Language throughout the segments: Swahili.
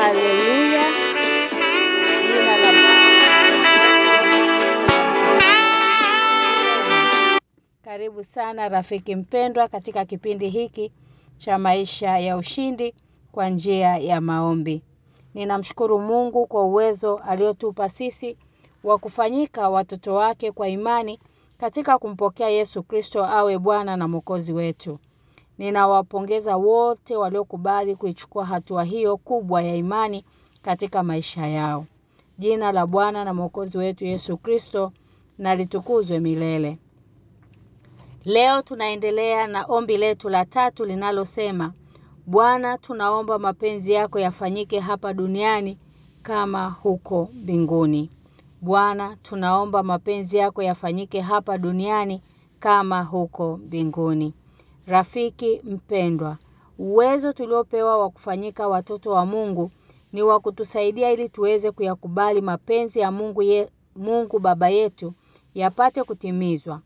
Haleluya. Karibu sana rafiki mpendwa katika kipindi hiki cha maisha ya ushindi kwa njia ya maombi. Ninamshukuru Mungu kwa uwezo aliotupa sisi wa kufanyika watoto wake kwa imani katika kumpokea Yesu Kristo awe Bwana na Mwokozi wetu. Ninawapongeza wote waliokubali kuichukua hatua hiyo kubwa ya imani katika maisha yao. Jina la Bwana na Mwokozi wetu Yesu Kristo na litukuzwe milele. Leo tunaendelea na ombi letu la tatu linalosema Bwana tunaomba mapenzi yako yafanyike hapa duniani kama huko mbinguni. Bwana tunaomba mapenzi yako yafanyike hapa duniani kama huko mbinguni. Rafiki mpendwa, uwezo tuliopewa wa kufanyika watoto wa Mungu ni wa kutusaidia ili tuweze kuyakubali mapenzi ya Mungu ye, Mungu baba yetu yapate kutimizwa.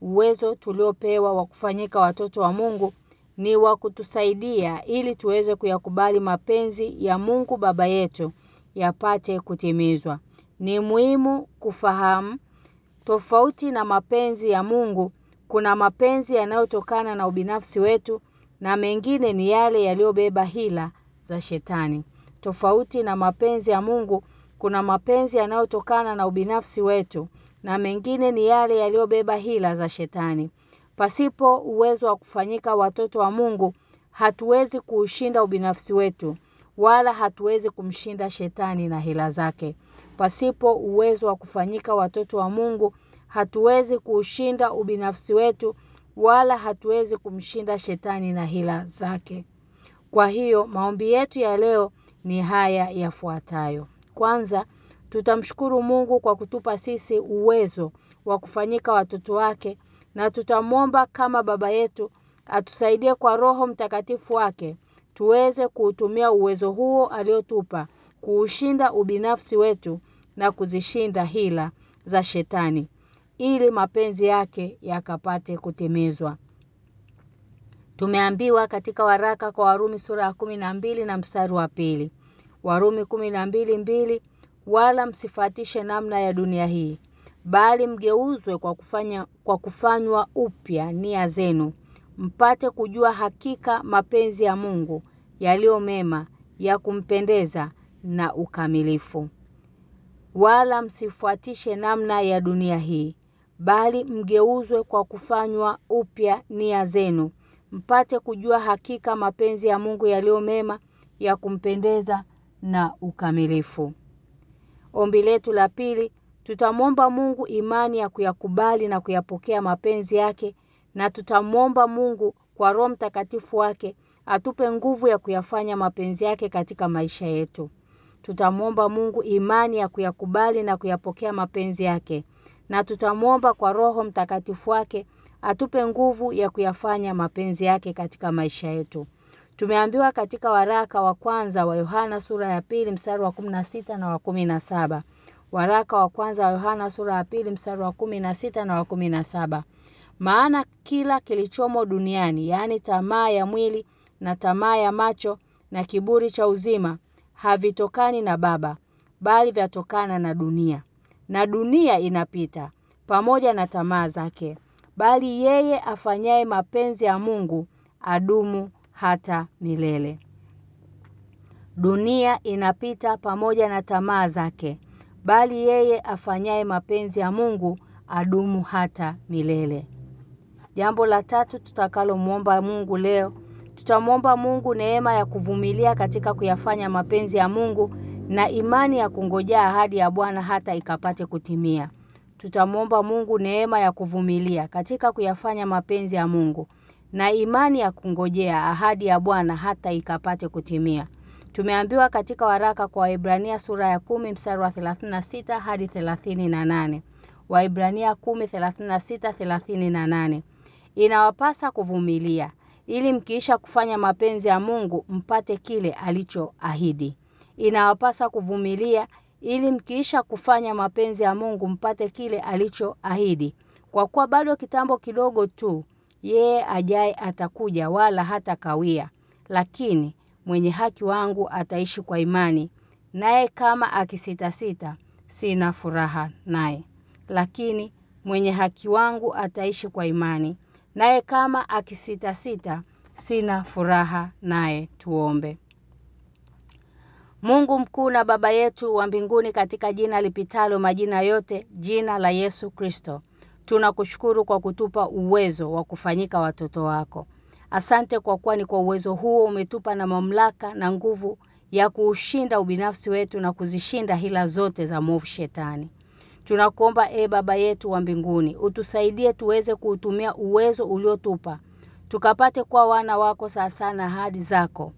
Uwezo tuliopewa wa kufanyika watoto wa Mungu ni wa kutusaidia ili tuweze kuyakubali mapenzi ya Mungu baba yetu yapate kutimizwa. Ni muhimu kufahamu tofauti na mapenzi ya Mungu kuna mapenzi yanayotokana na ubinafsi wetu na mengine ni yale yaliyobeba hila za shetani. Tofauti na mapenzi ya Mungu kuna mapenzi yanayotokana na ubinafsi wetu na mengine ni yale yaliyobeba hila za shetani. Pasipo uwezo wa kufanyika watoto wa Mungu hatuwezi kuushinda ubinafsi wetu wala hatuwezi kumshinda shetani na hila zake. Pasipo uwezo wa kufanyika watoto wa Mungu hatuwezi kuushinda ubinafsi wetu wala hatuwezi kumshinda shetani na hila zake. Kwa hiyo maombi yetu ya leo ni haya yafuatayo. Kwanza tutamshukuru Mungu kwa kutupa sisi uwezo wa kufanyika watoto wake na tutamwomba kama baba yetu atusaidie kwa roho mtakatifu wake tuweze kuutumia uwezo huo aliotupa kuushinda ubinafsi wetu na kuzishinda hila za shetani ili mapenzi yake yakapate kutimizwa. Tumeambiwa katika waraka kwa Warumi sura ya na mbili na mstari wa pili. Warumi mbili mbili wala msifatishe namna ya dunia hii bali mgeuzwe kwa kufanya kwa kufanywa upya nia zenu mpate kujua hakika mapenzi ya Mungu yaliyo mema ya kumpendeza na ukamilifu wala msifuatishe namna ya dunia hii bali mgeuzwe kwa kufanywa upya nia zenu mpate kujua hakika mapenzi ya Mungu yaliyo mema ya kumpendeza na ukamilifu Ombi letu la pili tutamwomba Mungu imani ya kuyakubali na kuyapokea mapenzi yake na tutamwomba Mungu kwa Roho Mtakatifu wake atupe nguvu ya kuyafanya mapenzi yake katika maisha yetu. Tutamwomba Mungu imani ya kuyakubali na kuyapokea mapenzi yake na tutamwomba kwa Roho Mtakatifu wake atupe nguvu ya kuyafanya mapenzi yake katika maisha yetu. Tumeambiwa katika waraka wa kwanza wa Yohana sura ya pili mstari wa sita na wa saba Waraka wa kwanza wa Yohana sura ya pili mstari wa sita na wa saba Maana kila kilichomo duniani, yaani tamaa ya mwili na tamaa ya macho na kiburi cha uzima havitokani na baba, bali vyatokana na dunia. Na dunia inapita pamoja na tamaa zake, bali yeye afanyaye mapenzi ya Mungu adumu hata milele. Dunia inapita pamoja na tamaa zake, bali yeye afanyaye mapenzi ya Mungu adumu hata milele. Jambo la tatu tutakalo muomba Mungu leo, tutamwomba Mungu neema ya kuvumilia katika kuyafanya mapenzi ya Mungu na imani ya kungojea ahadi ya Bwana hata ikapate kutimia. Tutamwomba Mungu neema ya kuvumilia katika kuyafanya mapenzi ya Mungu na imani ya kungojea ahadi ya Bwana hata ikapate kutimia. Tumeambiwa katika waraka kwa Waebrania sura ya kumi mstari wa 36 hadi 38. Waebrania 10:36 38. Inawapasa kuvumilia ili mkiisha kufanya mapenzi ya Mungu mpate kile alichoahidi. Inawapasa kuvumilia ili mkiisha kufanya mapenzi ya Mungu mpate kile alichoahidi. Kwa kuwa bado kitambo kidogo tu yeye ajaye atakuja wala hata kawia lakini mwenye haki wangu ataishi kwa imani naye kama akisitasita, sina furaha naye lakini mwenye haki wangu ataishi kwa imani Naye kama akisitasita, sina furaha naye tuombe. Mungu mkuu na baba yetu wa mbinguni katika jina lipitalo majina yote, jina la Yesu Kristo. Tunakushukuru kwa kutupa uwezo wa kufanyika watoto wako. Asante kwa kuwa ni kwa uwezo huo umetupa na mamlaka na nguvu ya kuushinda ubinafsi wetu na kuzishinda hila zote za mwovu shetani. Tunakuomba e baba yetu wa mbinguni, utusaidie tuweze kuutumia uwezo uliotupa. Tukapate kuwa wana wako sasa na ahadi zako.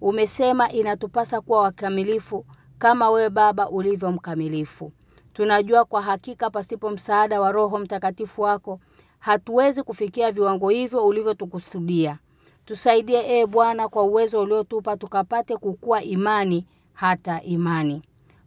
Umesema inatupasa kuwa wakamilifu kama wewe baba ulivyo mkamilifu. Tunajua kwa hakika pasipo msaada wa roho mtakatifu wako hatuwezi kufikia viwango hivyo ulivyotukusudia. Tusaidie e Bwana kwa uwezo uliotupa tukapate kukua imani hata imani.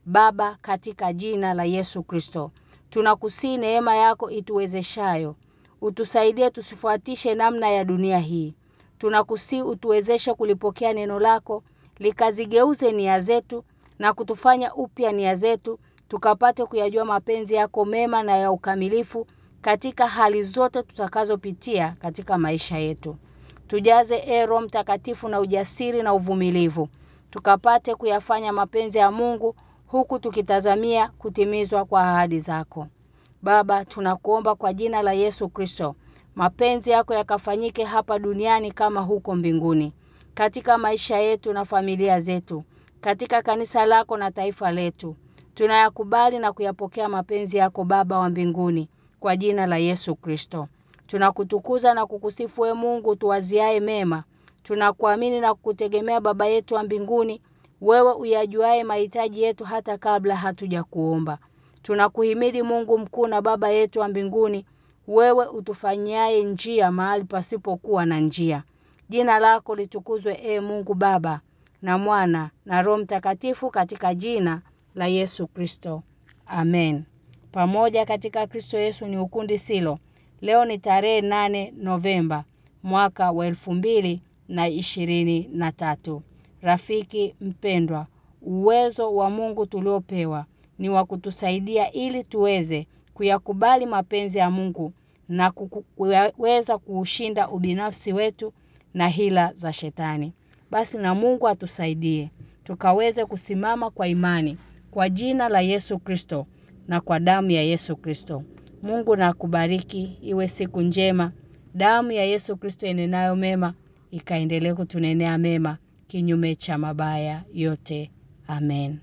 Baba katika jina la Yesu Kristo, tunakusii neema yako ituwezeshayo. Utusaidie tusifuatishe namna ya dunia hii. Tunakusii utuwezeshe kulipokea neno lako, likazigeuze nia zetu na kutufanya upya nia zetu, tukapate kuyajua mapenzi yako mema na ya ukamilifu katika hali zote tutakazopitia katika maisha yetu. Tujaze ero mtakatifu na ujasiri na uvumilivu. Tukapate kuyafanya mapenzi ya Mungu huku tukitazamia kutimizwa kwa ahadi zako. Baba tunakuomba kwa jina la Yesu Kristo. Mapenzi yako yakafanyike hapa duniani kama huko mbinguni. Katika maisha yetu na familia zetu. Katika kanisa lako na taifa letu. Tunayakubali na kuyapokea mapenzi yako Baba wa mbinguni kwa jina la Yesu Kristo. Tunakutukuza na kukusifu we Mungu tuwaziae mema. Tunakuamini na kukutegemea baba yetu wa mbinguni. Wewe uyajuae mahitaji yetu hata kabla hatujakuomba. Tunakuhimidi Mungu mkuu na baba yetu wa mbinguni. Wewe utufanyaye njia mahali pasipokuwa na njia. Jina lako litukuzwe e Mungu Baba na Mwana na Roho Mtakatifu katika jina la Yesu Kristo. Amen. Pamoja katika Kristo Yesu ni ukundi silo. Leo ni tarehe nane Novemba mwaka wa elfu mbili na ishirini na tatu. Rafiki mpendwa, uwezo wa Mungu tuliopewa ni wa kutusaidia ili tuweze kuyakubali mapenzi ya Mungu na kuweza kuushinda ubinafsi wetu na hila za shetani. Basi na Mungu atusaidie tukaweze kusimama kwa imani kwa jina la Yesu Kristo na kwa damu ya Yesu Kristo. Mungu na iwe siku njema. Damu ya Yesu Kristo inenayo mema ikaendelee kutunenea mema kinyume cha mabaya yote. Amen.